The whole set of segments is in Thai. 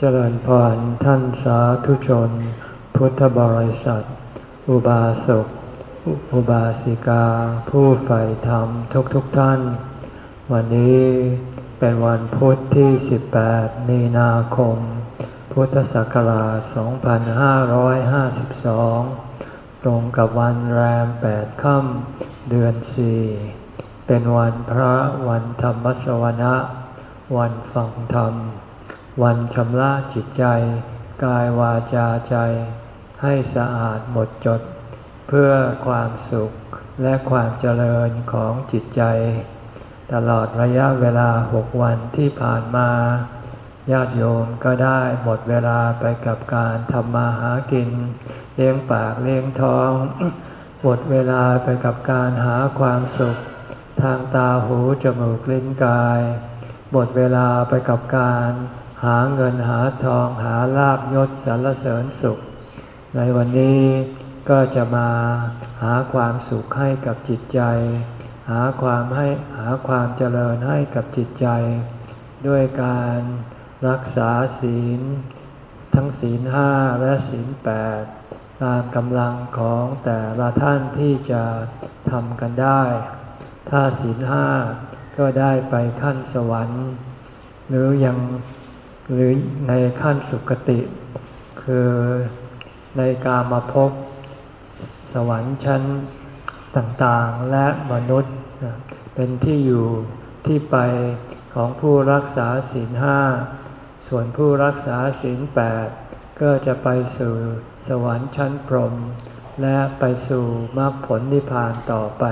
เจริญพรท่านสาธุชน พุทธบริษัท อุบาสก อุบาสิกา ผู้ใฝ่ธรรมทุกทุกท่าน วันนี้เป็นวันพุทธที่ 18 มีนาคม พุทธศักราช 2552 ตรงกับวันแรม 8 ค่ำเดือน 4 เป็นวันพระวันธรรมสวนะ วันฟังธรรม วันชำระจิตใจ กายวาจาใจ ให้สะอาดหมดจด เพื่อความสุขและความเจริญของจิตใจ ตลอดระยะเวลาหกวันที่ผ่านมา ญาติโยมก็ได้หมดเวลาไปกับการทำมาหากิน เลี้ยงปากเลี้ยงท้อง หมดเวลาไปกับการหาความสุข ทางตาหูจมูกลิ้นกาย หมดเวลาไปกับการ หาเงินหาทองหาลาบยศสรรเสริญสุข ในวันนี้ก็จะมาหาความสุขให้กับจิตใจ หาความให้หาความเจริญให้กับจิตใจ ด้วยการรักษาศีล ทั้งศีลห้าและศีลแปดตามกำลังของแต่ละท่านที่จะทำกันได้ ถ้าศีลห้าก็ได้ไปขั้นสวรรค์ หรือยัง หรือในขั้นสุคติ คือในกามาพบสวรรค์ชั้นต่างๆและมนุษย์ เป็นที่อยู่ที่ไปของผู้รักษาศีลห้าส่วนผู้รักษาศีลแปดก็จะไปสู่สวรรค์ชั้นพรหมและไปสู่มรรคผลนิพพานต่อไป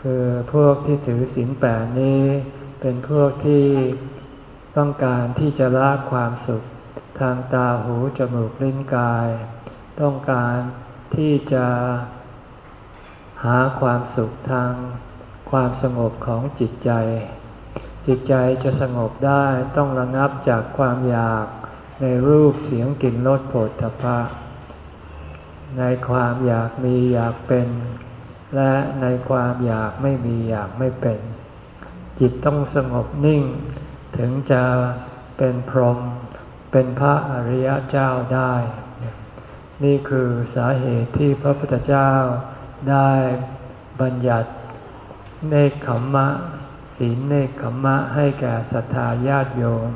คือพวกที่ถือศีลแปดนี้ เป็นพวกที่ ต้องการที่จะละความสุข ทางตาหูจมูกลิ้นกาย ต้องการที่จะหาความสุขทางความสงบของจิตใจ จิตใจจะสงบได้ต้องระงับจากความอยากในรูปเสียงกลิ่นรสโผฏฐพะ ในความอยากมีอยากเป็น และในความอยากไม่มีอยากไม่เป็น จิตต้องสงบนิ่ง ถึงจะเป็นพรหมเป็นพระอริยเจ้าได้ นี่คือสาเหตุที่พระพุทธเจ้าได้บัญญัติเนคขมมะศีลเนคขมมะให้แก่ศรัทธาญาติโยม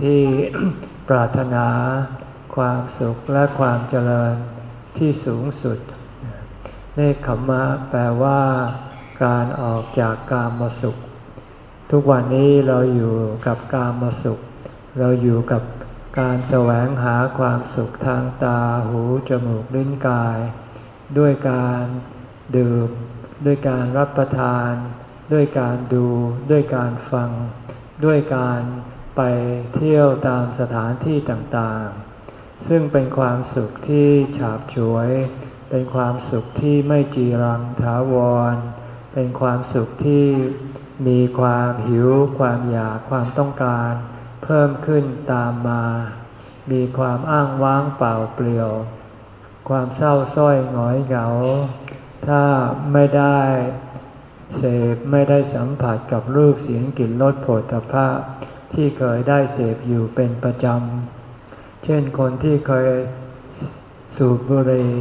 ที่ปรารถนาความสุขและความเจริญที่สูงสุด เนคขมมะแปลว่า การออกจากกามสุข ทุกวันนี้เราอยู่กับการมาสุข เราอยู่กับการแสวงหาความสุขทางตาหูจมูกลิ้นกาย ด้วยการดื่ม ด้วยการรับประทาน ด้วยการดูด้วยการฟัง ด้วยการไปเที่ยวตามสถานที่ต่างๆ ซึ่งเป็นความสุขที่ฉาบฉวย เป็นความสุขที่ไม่จีรังถาวร เป็นความสุขที่ มีความหิว ความอยากความต้องการ เพิ่มขึ้นตามมา มีความอ้างว้างเปล่าเปลี่ยว ความเศร้าส้อยหงอยเหงา ถ้าไม่ได้เสพไม่ได้สัมผัสกับรูปเสียงกลิ่นรสโผฏฐัพพะที่เคยได้เสพอยู่เป็นประจำ เช่นคนที่เคยสูบบุหรี่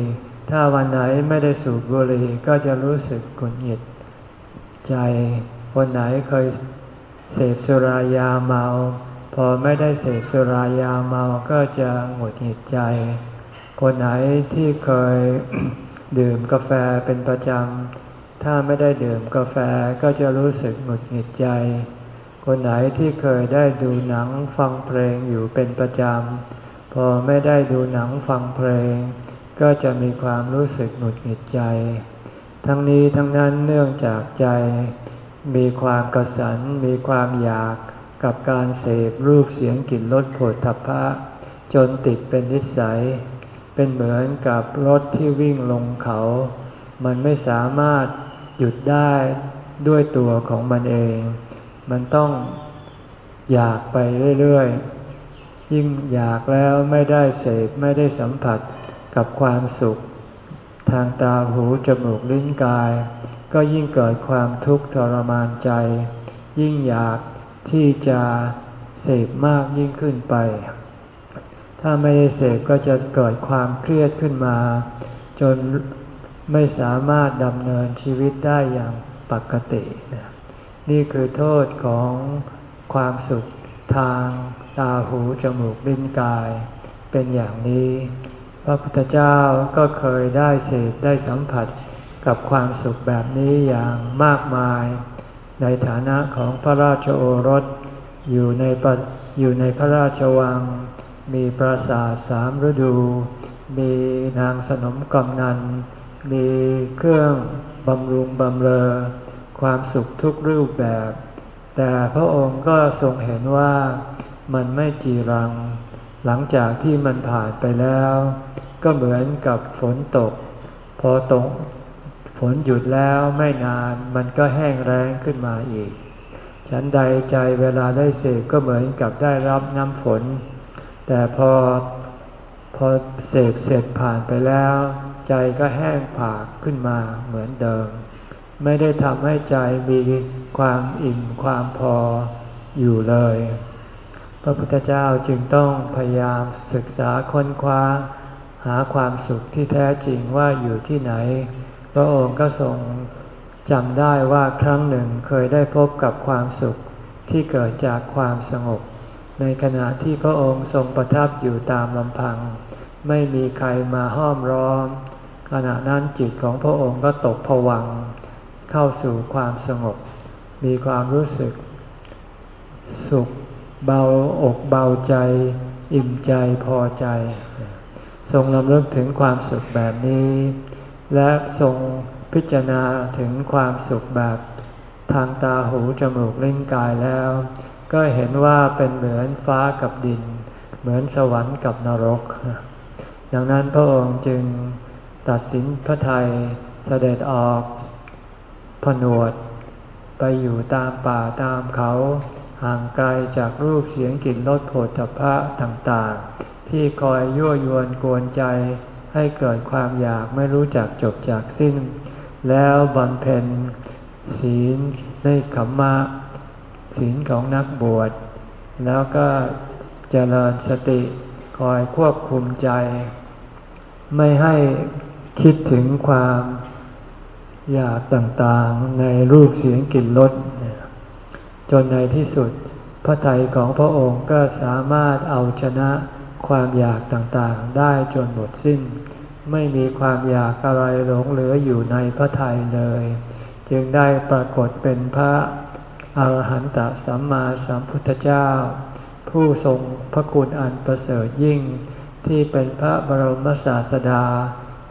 ถ้าวันไหนไม่ได้สูบบุหรี่ก็จะรู้สึกกุนหงิดใจ คนไหนเคยเสพสุรายาเมา พอไม่ได้เสพสุรายาเมาก็จะหงุดหงิดใจ คนไหนที่เคยดื่มกาแฟเป็นประจำ ถ้าไม่ได้ดื่มกาแฟก็จะรู้สึกหงุดหงิดใจ คนไหนที่เคยได้ดูหนังฟังเพลงอยู่เป็นประจำ พอไม่ได้ดูหนังฟังเพลง ก็จะมีความรู้สึกหงุดหงิดใจ ทั้งนี้ทั้งนั้นเนื่องจากใจ มีความกระสันมีความอยากกับการเสพรูปเสียงกลิ่นรสโผดทัพพะ จนติดเป็นนิสัย เป็นเหมือนกับรถที่วิ่งลงเขา มันไม่สามารถหยุดได้ด้วยตัวของมันเอง มันต้องอยากไปเรื่อยๆ ยิ่งอยากแล้วไม่ได้เสพไม่ได้สัมผัสกับความสุข ทางตาหูจมูกลิ้นกาย ก็ยิ่งเกิดความทุกข์ทรมานใจ ยิ่งอยากที่จะเสพมากยิ่งขึ้นไป ถ้าไม่ได้เสพก็จะเกิดความเครียดขึ้นมา จนไม่สามารถดำเนินชีวิตได้อย่างปกติ นี่คือโทษของความสุขทางตาหูจมูกลิ้นกาย เป็นอย่างนี้ พระพุทธเจ้าก็เคยได้เสพได้สัมผัส กับความสุขแบบนี้อย่างมากมาย ในฐานะของพระราชโอรสอยู่ในอยู่ในพระราชวัง มีปราสาทสามฤดู มีนางสนมกำนัน มีเครื่องบำรุงบำเรอ ความสุขทุกรูปแบบ แต่พระองค์ก็ทรงเห็นว่ามันไม่จีรัง หลังจากที่มันผ่านไปแล้ว ก็เหมือนกับฝนตก พอตก ฝนหยุดแล้วไม่นานมันก็แห้งแรงขึ้นมาอีก ฉันใดใจเวลาได้เสกก็เหมือนกับได้รับน้ำฝน แต่พอพอเสพเสร็จผ่านไปแล้ว ใจก็แห้งผากขึ้นมาเหมือนเดิม ไม่ได้ทำให้ใจมีความอิ่มความพออยู่เลย พระพุทธเจ้าจึงต้องพยายามศึกษาค้นคว้า หาความสุขที่แท้จริงว่าอยู่ที่ไหน ระองค์ก็ทรงจำได้ว่าครั้งหนึ่งเคยได้พบกับความสุขที่เกิดจากความสงบ ในขณะที่พระองค์ทรงประทับอยู่ตามลำพัง ไม่มีใครมาห้อมร้อม ขณะนั้นจิตของพระองค์ก็ตกผวัง เข้าสู่ความสงบ มีความรู้สึก สุข เบาอกเบาใจ อิ่มใจพอใจ ทรงลำลึกถึงความสุขแบบนี้ และทรงพิจารณาถึงความสุขแบบทางตาหูจมูกลิ้นกายแล้ว ก็เห็นว่าเป็นเหมือนฟ้ากับดิน เหมือนสวรรค์กับนรก ดังนั้นพระองค์จึงตัดสินพระไทยเสด็จออกผนวด ไปอยู่ตามป่าตามเขา ห่างไกลจากรูปเสียงกลิ่นรสโผฏฐพะต่างๆ ที่คอยยั่วยวนกวนใจ ให้เกิดความอยากไม่รู้จักจบจากสิ้น แล้วบำเพ็ญศีลในขมมะศีลของนักบวช แล้วก็เจริญสติคอยควบคุมใจ ไม่ให้คิดถึงความอยากต่างๆในรูปเสียงกลิ่นรสจนในที่สุดพระทัยของพระองค์ก็สามารถเอาชนะ ความอยากต่างๆ ได้จนหมดสิ้น ไม่มีความอยากอะไรหลงเหลืออยู่ในพระทัยเลย จึงได้ปรากฏเป็นพระอาหารหันตสัมมาสัมพุทธเจ้า ผู้ทรงพระคุณอันประเสริฐยิ่ง ที่เป็นพระบรมศาสดา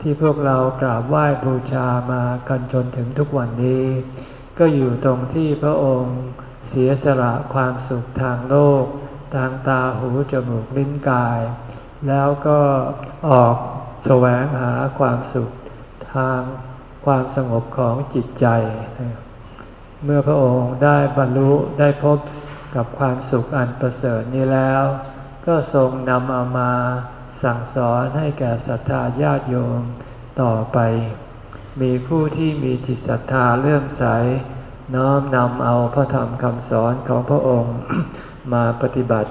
ที่พวกเรากราบไหว้บูชามากันจนถึงทุกวันนี้ ก็อยู่ตรงที่พระองค์เสียสละความสุขทางโลก ทางตาหูจมูกลิ้นกาย แล้วก็ออกแสวงหาความสุขทางความสงบของจิตใจ เมื่อพระองค์ได้บรรลุได้พบกับความสุขอันประเสริฐนี้แล้ว ก็ทรงนำเอามาสั่งสอนให้แก่ศรัทธาญาติโยมต่อไป มีผู้ที่มีจิตศรัทธาเลื่อมใส น้อมนำเอาพระธรรมคำสอนของพระองค์ มาปฏิบัติ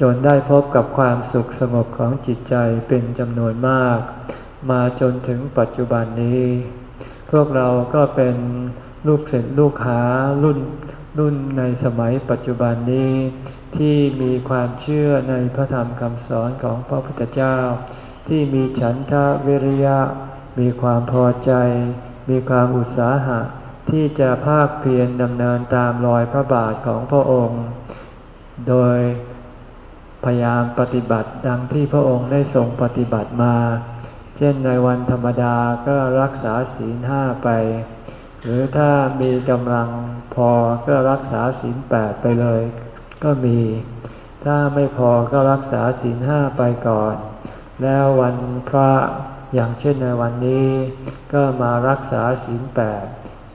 จนได้พบกับความสุขสงบของจิตใจเป็นจำนวนมาก มาจนถึงปัจจุบันนี้ พวกเราก็เป็นลูกศิษย์ลูกหารุ่นรุ่นในสมัยปัจจุบันนี้ ที่มีความเชื่อในพระธรรมคำสอนของพระพุทธเจ้า ที่มีฉันทะวิริยะ มีความพอใจ มีความอุตสาหะที่จะภาคเพียรดำเนินตามรอยพระบาทของพระองค์ โดยพยายามปฏิบัติดังที่พระองค์ได้ทรงปฏิบัติมา เช่นในวันธรรมดาก็รักษาศีลห้าไป หรือถ้ามีกำลังพอก็รักษาศีลแปดไปเลย ก็มี ถ้าไม่พอก็รักษาศีลห้าไปก่อน แล้ววันพระอย่างเช่นในวันนี้ ก็มารักษาศีลแปด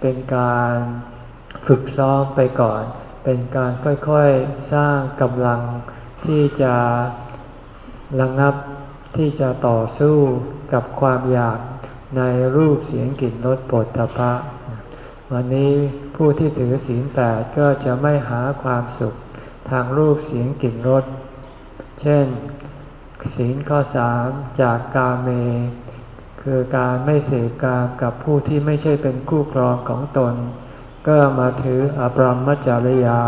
เป็นการฝึกซ้อมไปก่อน เป็นการค่อยๆสร้างกำลังที่จะระงับที่จะต่อสู้กับความอยากในรูปเสียงกลิ่นรสปดทพะวันนี้ผู้ที่ถือศีลแปดก็จะไม่หาความสุขทางรูปเสียงกลิ่นรส เช่น ศีลข้อสามจากกาเม คือการไม่เสพกามกับผู้ที่ไม่ใช่เป็นคู่ครองของตน ก็มาถืออปรมจริยา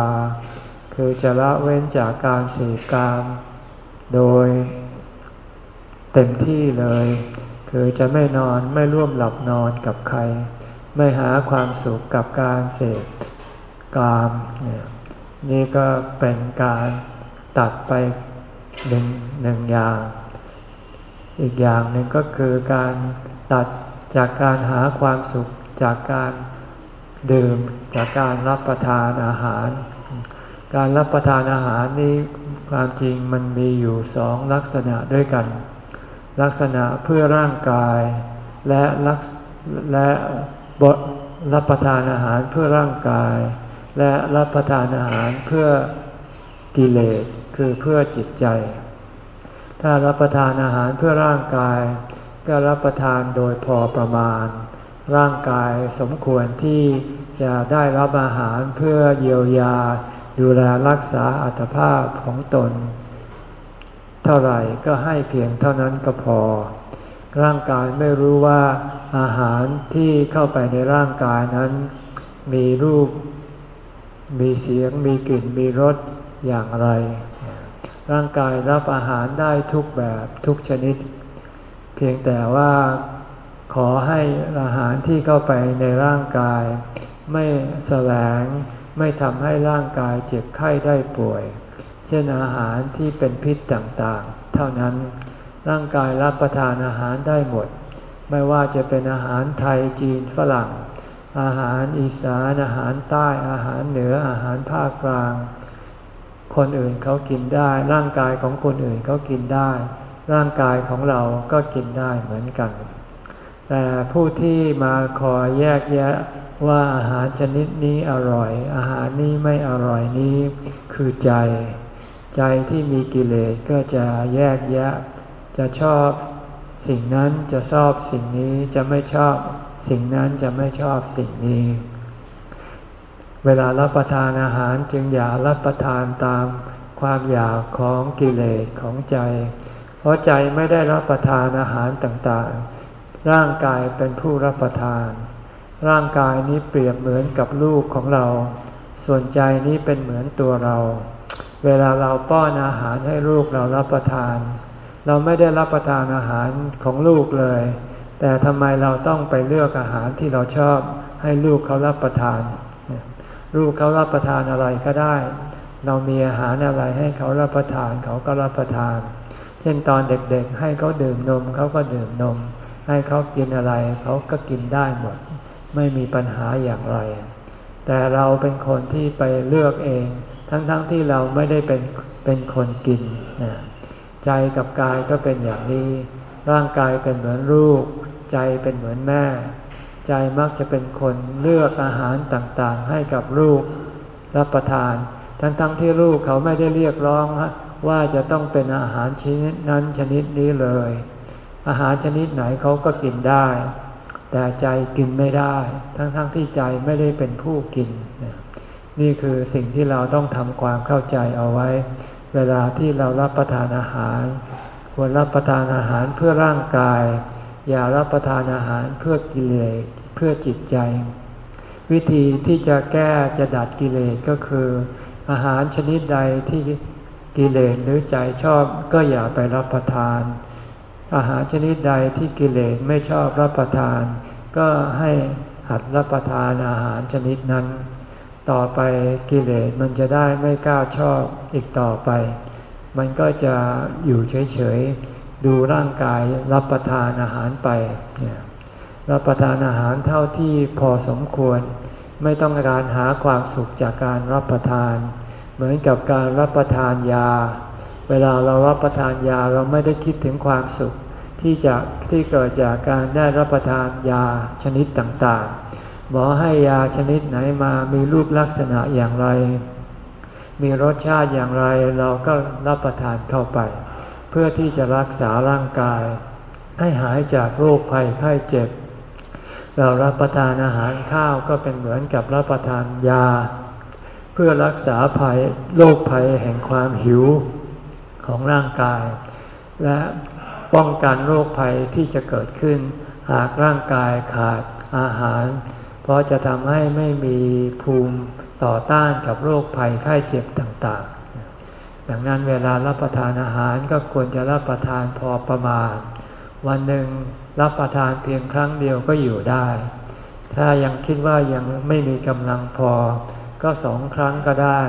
คือจะละเว้นจากการเสพกามโดยเต็มที่เลย คือจะไม่นอนไม่ร่วมหลับนอนกับใคร ไม่หาความสุขกับการเสพกามนี่ก็เป็นการตัดไปหนึ่งหนึ่งอย่าง อีกอย่างหนึ่งก็คือการตัดจากการหาความสุขจากการ ดื่มจากการรับประทานอาหาร การรับประทานอาหารนี้ความจริงมันมีอยู่สองลักษณะด้วยกัน ลักษณะเพื่อร่างกาย และลักและบรับประทานอาหารเพื่อร่างกาย และรับประทานอาหารเพื่อกิเลสคือเพื่อจิตใจ ถ้ารับประทานอาหารเพื่อร่างกาย ก็รับประทานโดยพอประมาณ ร่างกายสมควรที่จะได้รับอาหารเพื่อเยียวยา ดูแลรักษาอัตภาพของตน เท่าไหร่ก็ให้เพียงเท่านั้นก็พอ ร่างกายไม่รู้ว่าอาหารที่เข้าไปในร่างกายนั้น มีรูป มีเสียง มีกลิ่น มีรสอย่างไร ร่างกายรับอาหารได้ทุกแบบทุกชนิด เพียงแต่ว่า ขอให้อาหารที่เข้าไปในร่างกาย ไม่แสลง ไม่ทำให้ร่างกายเจ็บไข้ได้ป่วย เช่นอาหารที่เป็นพิษต่างๆ เท่านั้นร่างกายรับประทานอาหารได้หมด ไม่ว่าจะเป็นอาหารไทยจีนฝรั่ง อาหารอีสานอาหารใต้อาหารเหนืออาหารภาคกลาง คนอื่นเขากินได้ ร่างกายของคนอื่นเขากินได้ ร่างกายของเราก็กินได้เหมือนกัน แต่ผู้ที่มาคอยแยกแยะว่าอาหารชนิดนี้อร่อย อาหารนี้ไม่อร่อยนี้คือใจ ใจที่มีกิเลสก็จะแยกแยะ จะชอบสิ่งนั้นจะชอบสิ่งนี้จะไม่ชอบสิ่งนั้นจะไม่ชอบสิ่งนี้ เวลารับประทานอาหารจึงอย่ารับประทานตามความอยากของกิเลสของใจ เพราะใจไม่ได้รับประทานอาหารต่างๆ ร่างกายเป็นผู้รับประทาน ร่างกายนี้เปรียบเหมือนกับลูกของเรา ส่วนใจนี้เป็นเหมือนตัวเรา เวลาเราป้อนอาหารให้ลูกเรารับประทาน เราไม่ได้รับประทานอาหารของลูกเลย แต่ทำไมเราต้องไปเลือกอาหารที่เราชอบให้ลูกเขารับประทาน ลูกเขารับประทานอะไรก็ได้ เรามีอาหารอะไรให้เขารับประทานเขาก็รับประทาน เช่นตอนเด็กๆ ให้เขาดื่มนมเขาก็ดื่มนม ให้เขากินอะไรเขาก็กินได้หมด ไม่มีปัญหาอย่างไร แต่เราเป็นคนที่ไปเลือกเอง ทั้งๆทที่เราไม่ได้เป็นเป็นคนกินใจกับกายก็เป็นอย่างนี้ ร่างกายเป็นเหมือนลูก ใจเป็นเหมือนแม่ ใจมักจะเป็นคนเลือกอาหารต่างๆ ให้กับลูกรับประทาน ทั้งๆทที่ลูกเขาไม่ได้เรียกร้องว่าจะต้องเป็นอาหารชนิดนั้นชนิดนี้เลย อาหารชนิดไหนเขาก็กินได้ แต่ใจกินไม่ได้ ทั้งๆทที่ใจไม่ได้เป็นผู้กิน นี่คือสิ่งที่เราต้องทำความเข้าใจเอาไว้ เวลาที่เรารับประทานอาหาร ควรรับประทานอาหารเพื่อร่างกาย อย่ารับประทานอาหารเพื่อกิเลสเพื่อจิตใจ วิธีที่จะแก้จะดัดกิเลสก็คือ อาหารชนิดใดที่กิเลสหรือใจชอบก็อย่าไปรับประทาน อาหารชนิดใดที่กิเลสไม่ชอบรับประทาน ก็ให้หัดรับประทานอาหารชนิดนั้น ต่อไปกิเลสมันจะได้ไม่กล้าชอบอีกต่อไป มันก็จะอยู่เฉยๆ ดูร่างกายรับประทานอาหารไป รับประทานอาหารเท่าที่พอสมควร ไม่ต้องการหาความสุขจากการรับประทาน เหมือนกับการรับประทานยาเวลาเรารับประทานยาเราไม่ได้คิดถึงความสุข ที่จะที่เกิดจากการได้รับประทานยาชนิดต่างๆ หมอให้ยาชนิดไหนมามีรูปลักษณะอย่างไร มีรสชาติอย่างไรเราก็รับประทานเข้าไป เพื่อที่จะรักษาร่างกาย ให้หายจากโรคภัยไข้เจ็บ เรารับประทานอาหารข้าวก็เป็นเหมือนกับรับประทานยา เพื่อรักษาภัยโรคภัยแห่งความหิวของร่างกาย และ ป้องกันโรคภัยที่จะเกิดขึ้น หากร่างกายขาดอาหาร เพราะจะทำให้ไม่มีภูมิต่อต้านกับโรคภัยไข้เจ็บต่างๆ ดังนั้นเวลารับประทานอาหารก็ควรจะรับประทานพอประมาณ วันหนึ่งรับประทานเพียงครั้งเดียวก็อยู่ได้ ถ้ายังคิดว่ายังไม่มีกำลังพอ ก็สองครั้งก็ได้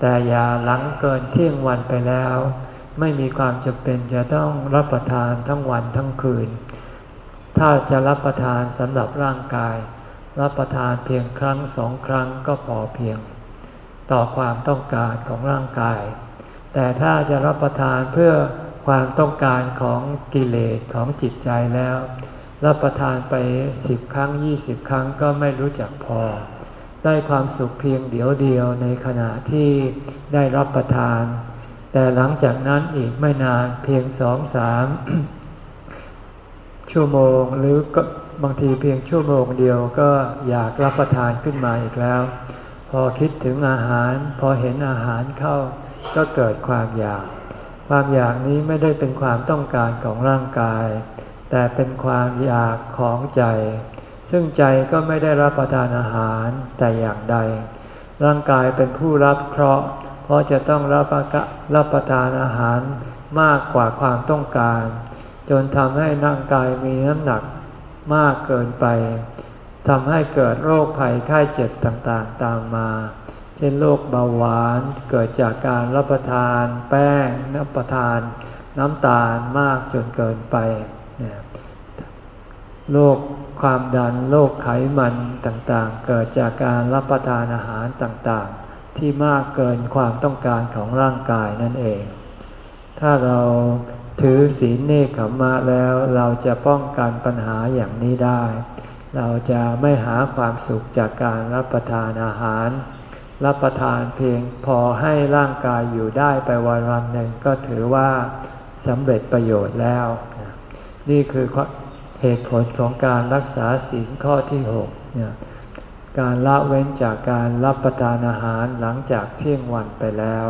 แต่อย่าหลังเกินเที่ยงวันไปแล้ว ไม่มีความจำเป็นจะต้องรับประทานทั้งวันทั้งคืน ถ้าจะรับประทานสำหรับร่างกาย รับประทานเพียงครั้งสองครั้งก็พอเพียง ต่อความต้องการของร่างกาย แต่ถ้าจะรับประทานเพื่อความต้องการของกิเลสของจิตใจแล้ว รับประทานไปสิบครั้งยี่สิบครั้งก็ไม่รู้จักพอ ได้ความสุขเพียงเดียวเดียวในขณะที่ได้รับประทาน แต่หลังจากนั้นอีกไม่นานเพียงสองสามชั่วโมงหรือก็บางทีเพียงชั่วโมงเดียวก็อยากรับประทานขึ้นมาอีกแล้ว พอคิดถึงอาหาร พอเห็นอาหารเข้า ก็เกิดความอยาก ความอยากนี้ไม่ได้เป็นความต้องการของร่างกาย แต่เป็นความอยากของใจ ซึ่งใจก็ไม่ได้รับประทานอาหารแต่อย่างใด ร่างกายเป็นผู้รับเคราะห์ เพราะจะต้องรับรับประทานอาหารมากกว่าความต้องการ จนทำให้ร่างกายมีน้ำหนักมากเกินไปทำให้เกิดโรคภัยไข้เจ็บต่างๆตามมา เช่นโรคเบาหวานเกิดจากการรับประทาน แป้งรับประทาน น้ำตาลมากจนเกินไปโรคความดันโรคไขมันต่างๆ เกิดจากการรับประทานอาหารต่างๆ ที่มากเกินความต้องการของร่างกายนั่นเอง ถ้าเราถือศีลเนคขมาแล้วเราจะป้องกันปัญหาอย่างนี้ได้ เราจะไม่หาความสุขจากการรับประทานอาหาร รับประทานเพียงพอให้ร่างกายอยู่ได้ไปวันวันหนึ่งก็ถือว่าสำเร็จประโยชน์แล้ว นี่คือเหตุผลของการรักษาศีลข้อที่หกเนี่ย การละเว้นจากการรับประทานอาหารหลังจากเที่ยงวันไปแล้ว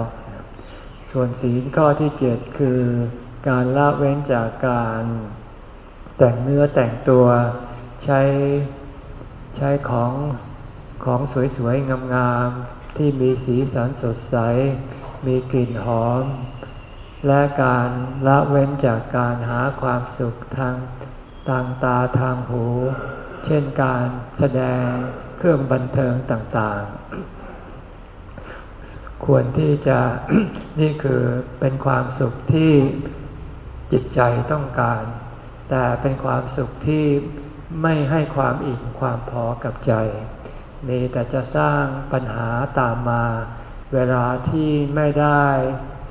ส่วนศีลข้อที่เจ็ดคือการละเว้นจากการแต่งเนื้อแต่งตัวใช้ใช้ของของสวยๆ งามๆ ที่มีสีสันสดใส มีกลิ่นหอม และการละเว้นจากการหาความสุขทางทางตาทางหู เช่นการแสดง เครื่องบันเทิงต่างๆ ควรที่จะนี่คือเป็นความสุขที่จิตใจต้องการ แต่เป็นความสุขที่ไม่ให้ความอิ่มความพอกับใจ มีแต่จะสร้างปัญหาตามมา เวลาที่ไม่ได้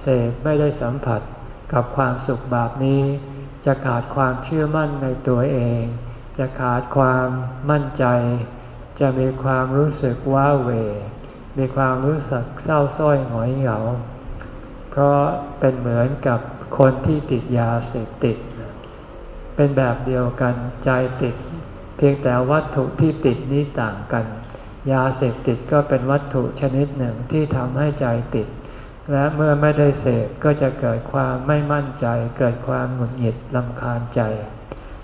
เสพไม่ได้สัมผัสกับความสุขแบบนี้ จะขาดความเชื่อมั่นในตัวเอง จะขาดความมั่นใจ จะมีความรู้สึกว้าเหวมีความรู้สึกเศร้าส้อยหงอยเหงา เพราะเป็นเหมือนกับคนที่ติดยาเสพติด เป็นแบบเดียวกันใจติด เพียงแต่วัตถุที่ติดนี้ต่างกัน ยาเสพติดก็เป็นวัตถุชนิดหนึ่งที่ทำให้ใจติด และเมื่อไม่ได้เสพก็จะเกิดความไม่มั่นใจ เกิดความหงุดหงิดลำคาญใจ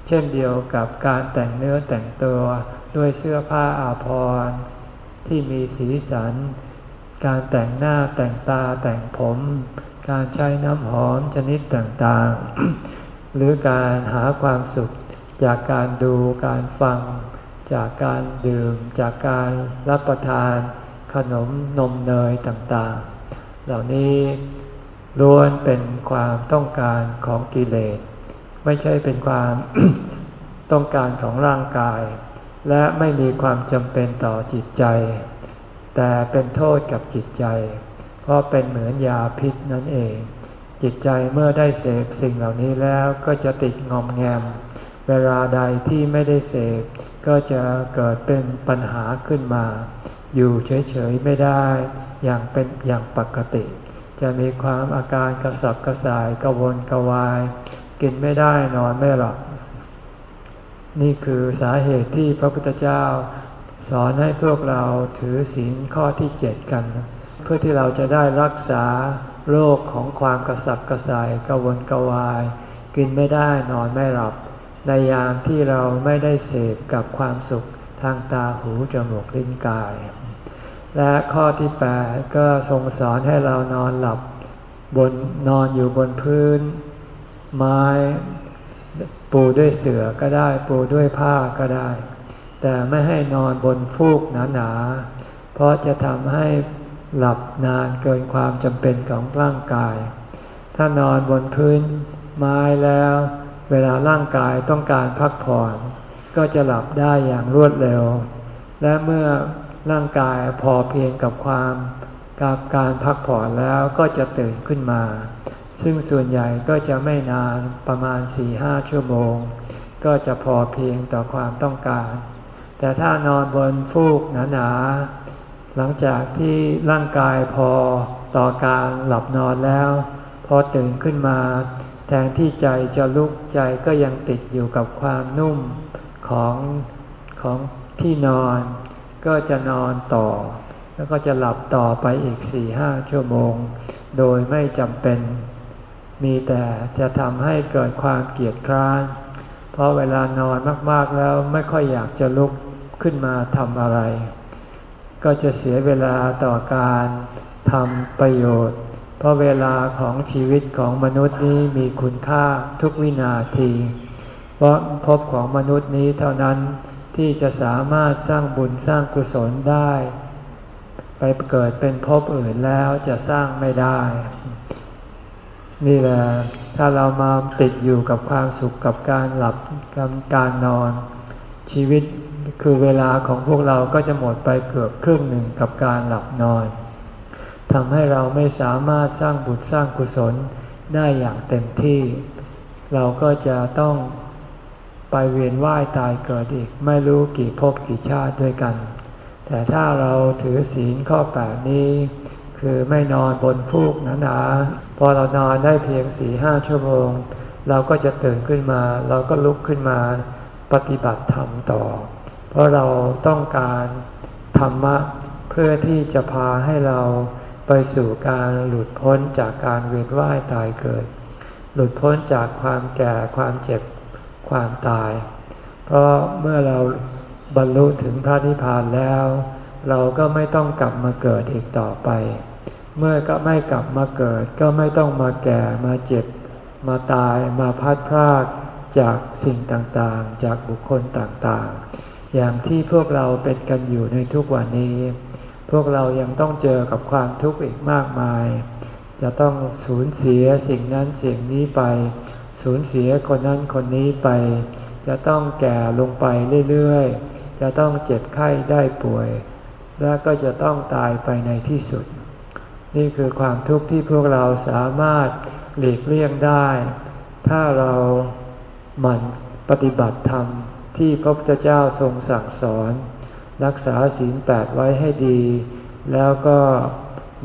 เช่นเดียวกับการแต่งเนื้อแต่งตัว ด้วยเสื้อผ้าอาภรณ์ที่มีสีสัน การแต่งหน้าแต่งตาแต่งผม การใช้น้ำหอมชนิดต่างๆ หรือการหาความสุขจากการดูการฟัง จากการดื่ม จากการรับประทาน ขนมนมเนยต่างๆ เหล่านี้ล้วนเป็นความต้องการของกิเลส ไม่ใช่เป็นความต้องการของร่างกาย และไม่มีความจำเป็นต่อจิตใจ แต่เป็นโทษกับจิตใจ เพราะเป็นเหมือนยาพิษนั่นเอง จิตใจเมื่อได้เสพสิ่งเหล่านี้แล้วก็จะติดงอมแงม เวลาใดที่ไม่ได้เสพก็จะเกิดเป็นปัญหาขึ้นมา อยู่เฉยๆไม่ได้อย่างเป็นอย่างปกติ จะมีความอาการกระสับกระส่ายกระวนกระวาย กินไม่ได้นอนไม่หลับ นี่คือสาเหตุที่พระพุทธเจ้า สอนให้พวกเราถือศีลข้อที่เจ็ดกัน เพื่อที่เราจะได้รักษาโรคของความกระสับกระส่ายกระวนกระวาย กินไม่ได้นอนไม่หลับ ในยามที่เราไม่ได้เสพกับความสุขทางตาหูจมูกลิ้นกาย และข้อที่แปดก็ทรงสอนให้เรานอนหลับบนนอนอยู่บนพื้น ไม้ ปูด้วยเสื่อก็ได้ ปูด้วยผ้าก็ได้ แต่ไม่ให้นอนบนฟูกหนาๆ เพราะจะทำให้หลับนานเกินความจำเป็นของร่างกาย ถ้านอนบนพื้นไม้แล้ว เวลาร่างกายต้องการพักผ่อน ก็จะหลับได้อย่างรวดเร็ว และเมื่อร่างกายพอเพียงกับความกับการพักผ่อนแล้วก็จะตื่นขึ้นมา ซึ่งส่วนใหญ่ก็จะไม่นานประมาณ4-5ชั่วโมง ก็จะพอเพียงต่อความต้องการ แต่ถ้านอนบนฟูกหนาๆหลังจากที่ร่างกายพอต่อการหลับนอนแล้ว พอตื่นขึ้นมา แทนที่ใจจะลุกใจก็ยังติดอยู่กับความนุ่มของของที่นอน ก็จะนอนต่อ แล้วก็จะหลับต่อไปอีกสี่ห้าชั่วโมง โดยไม่จำเป็น มีแต่จะทำให้เกิดความเกียดคร้าน เพราะเวลานอนมากๆแล้วไม่ค่อยอยากจะลุกขึ้นมาทำอะไร ก็จะเสียเวลาต่อการทำประโยชน์ เพราะเวลาของชีวิตของมนุษย์นี้มีคุณค่าทุกวินาที เพราะพบของมนุษย์นี้เท่านั้นที่จะสามารถสร้างบุญสร้างกุศลได้ ไปเกิดเป็นภพอื่นแล้วจะสร้างไม่ได้ นี่แหละถ้าเรามาติดอยู่กับความสุขกับการหลับกับการนอน ชีวิตคือเวลาของพวกเราก็จะหมดไปเกือบครึ่งหนึ่งกับการหลับนอนทำให้เราไม่สามารถสร้างบุญสร้างกุศลได้อย่างเต็มที่ เราก็จะต้องไปเวียนว่ายตายเกิดอีก ไม่รู้กี่ภพกี่ชาติด้วยกัน แต่ถ้าเราถือศีลข้อแปดนี้ คือไม่นอนบนฟูกหนาๆ พอเรานอนได้เพียงสี่ห้าชั่วโมง เราก็จะตื่นขึ้นมา เราก็ลุกขึ้นมาปฏิบัติธรรมต่อ เพราะเราต้องการธรรมะเพื่อที่จะพาให้เราไปสู่การหลุดพ้นจากการเวียนว่ายตายเกิด หลุดพ้นจากความแก่ความเจ็บความตาย เพราะเมื่อเราบรรลุถึงพระนิพพานแล้ว เราก็ไม่ต้องกลับมาเกิดอีกต่อไป เมื่อก็ไม่กลับมาเกิด ก็ไม่ต้องมาแก่มาเจ็บ มาตายมาพัดพรากจากสิ่งต่างๆ จากบุคคลต่างๆ อย่างที่พวกเราเป็นกันอยู่ในทุกวันนี้ พวกเรายังต้องเจอกับความทุกข์อีกมากมาย จะต้องสูญเสียสิ่งนั้นสิ่งนี้ไป สูญเสียคนนั้นคนนี้ไป จะต้องแก่ลงไปเรื่อยๆ จะต้องเจ็บไข้ได้ป่วย และก็จะต้องตายไปในที่สุด นี่คือความทุกข์ที่พวกเราสามารถหลีกเลี่ยงได้ ถ้าเราหมั่นปฏิบัติธรรมที่พระพุทธเจ้าทรงสั่งสอน รักษาศีลแปดไว้ให้ดี แล้วก็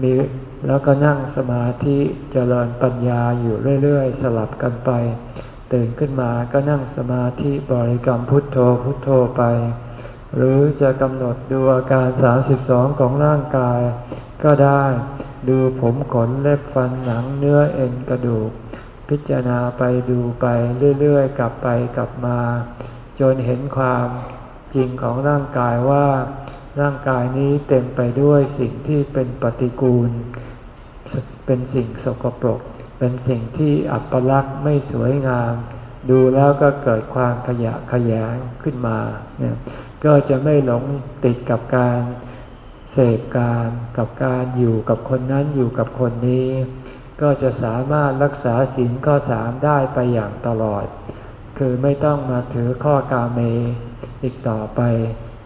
มีแล้วก็นั่งสมาธิเจริญปัญญาอยู่เรื่อยๆ สลับกันไป ตื่นขึ้นมาก็นั่งสมาธิบริกรรมพุทโธพุทโธไป หรือจะกำหนดดูอาการ 32 ของร่างกายก็ได้ ดูผมขนเล็บฟันหนังเนื้อเอ็นกระดูก พิจารณาไปดูไปเรื่อยๆ กลับไปกลับมา จนเห็นความจริงของร่างกายว่า ร่างกายนี้เต็มไปด้วยสิ่งที่เป็นปฏิกูล เป็นสิ่งสกปรก เป็นสิ่งที่อัปลักษณ์ไม่สวยงาม ดูแล้วก็เกิดความขยะขยงขึ้นมาเนี่ยก็จะไม่หลงติดกับการ เสพการกับการอยู่กับคนนั้นอยู่กับคนนี้ ก็จะสามารถรักษาศีลข้อสามได้ไปอย่างตลอด คือไม่ต้องมาถือข้อกาเมอีกต่อไป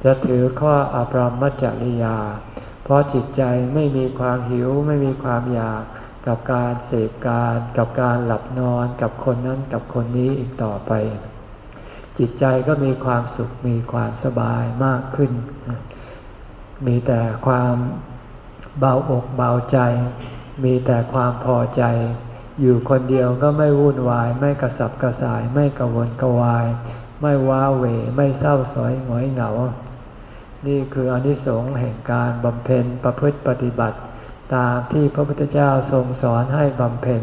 จะถือข้ออภรมจริยา เพราะจิตใจไม่มีความหิวไม่มีความอยากกับการเสพการกับการหลับนอนกับคนนั้นกับคนนี้อีกต่อไป จิตใจก็มีความสุขมีความสบายมากขึ้น มีแต่ความเบาอกเบาใจ มีแต่ความพอใจ อยู่คนเดียวก็ไม่วุ่นวาย ไม่กระสับกระส่าย ไม่กระวนกวาย ไม่ว้าเหวไม่เศร้าสอยหงอยเหงา นี่คืออนิสงส์แห่งการบำเพ็ญประพฤติปฏิบัติ ตามที่พระพุทธเจ้าทรงสอนให้บำเพ็ญ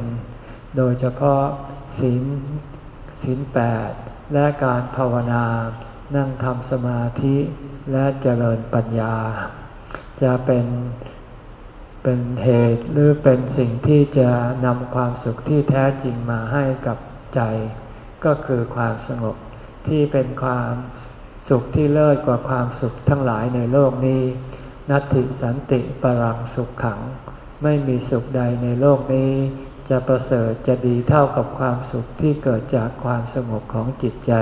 โดยเฉพาะศีลศีลแปดและการภาวนา นั่งทำสมาธิและเจริญปัญญา จะเป็นเป็นเหตุหรือเป็นสิ่งที่จะนำความสุขที่แท้จริงมาให้กับใจ ก็คือความสงบที่เป็นความสุขที่เลิศกว่าความสุขทั้งหลายในโลกนี้ นัตติสันติปรังสุขขัง ไม่มีสุขใดในโลกนี้ จะประเสริฐจะดีเท่ากับความสุขที่เกิดจากความสงบของจิตใจ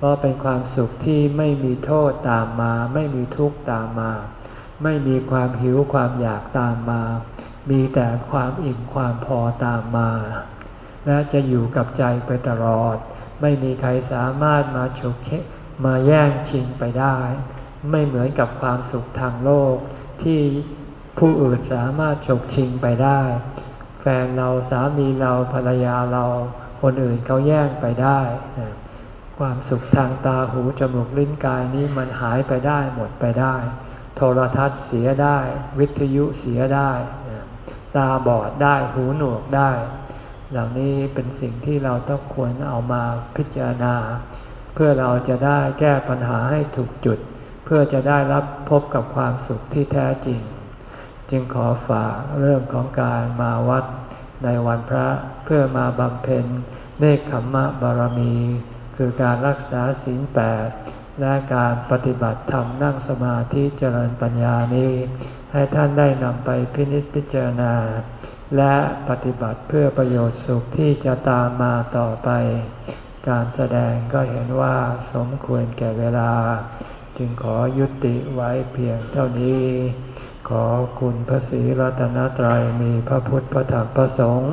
เพราะเป็นความสุขที่ไม่มีโทษตามมา ไม่มีทุกข์ตามมา ไม่มีความหิวความอยากตามมา มีแต่ความอิ่มความพอตามมา และจะอยู่กับใจไปตลอด ไม่มีใครสามารถมาฉุกมาแย่งชิงไปได้ ไม่เหมือนกับความสุขทางโลกที่ผู้อื่นสามารถฉกชิงไปได้ แฟนเราสามีเราภรรยาเราคนอื่นเขาแย่งไปได้ ความสุขทางตาหูจมูกลิ้นกายนี้มันหายไปได้หมดไปได้ โทรทัศน์เสียได้ วิทยุเสียได้ ตาบอดได้หูหนวกได้ เหล่านี้เป็นสิ่งที่เราต้องควรเอามาพิจารณา เพื่อเราจะได้แก้ปัญหาให้ถูกจุด เพื่อจะได้รับพบกับความสุขที่แท้จริง จึงขอฝากเรื่องของการมาวัดในวันพระเพื่อมาบำเพ็ญเนคขมมะบารมี คือการรักษาศีลแปดและการปฏิบัติธรรมนั่งสมาธิเจริญปัญญานี้ ให้ท่านได้นำไปพินิจพิจารณา และปฏิบัติเพื่อประโยชน์สุขที่จะตามมาต่อไป การแสดงก็เห็นว่าสมควรแก่เวลา จึงขอยุติไว้เพียงเท่านี้ ขอคุณพระศรีรัตนตรัยมีพระพุทธพระธรรมพระสงฆ์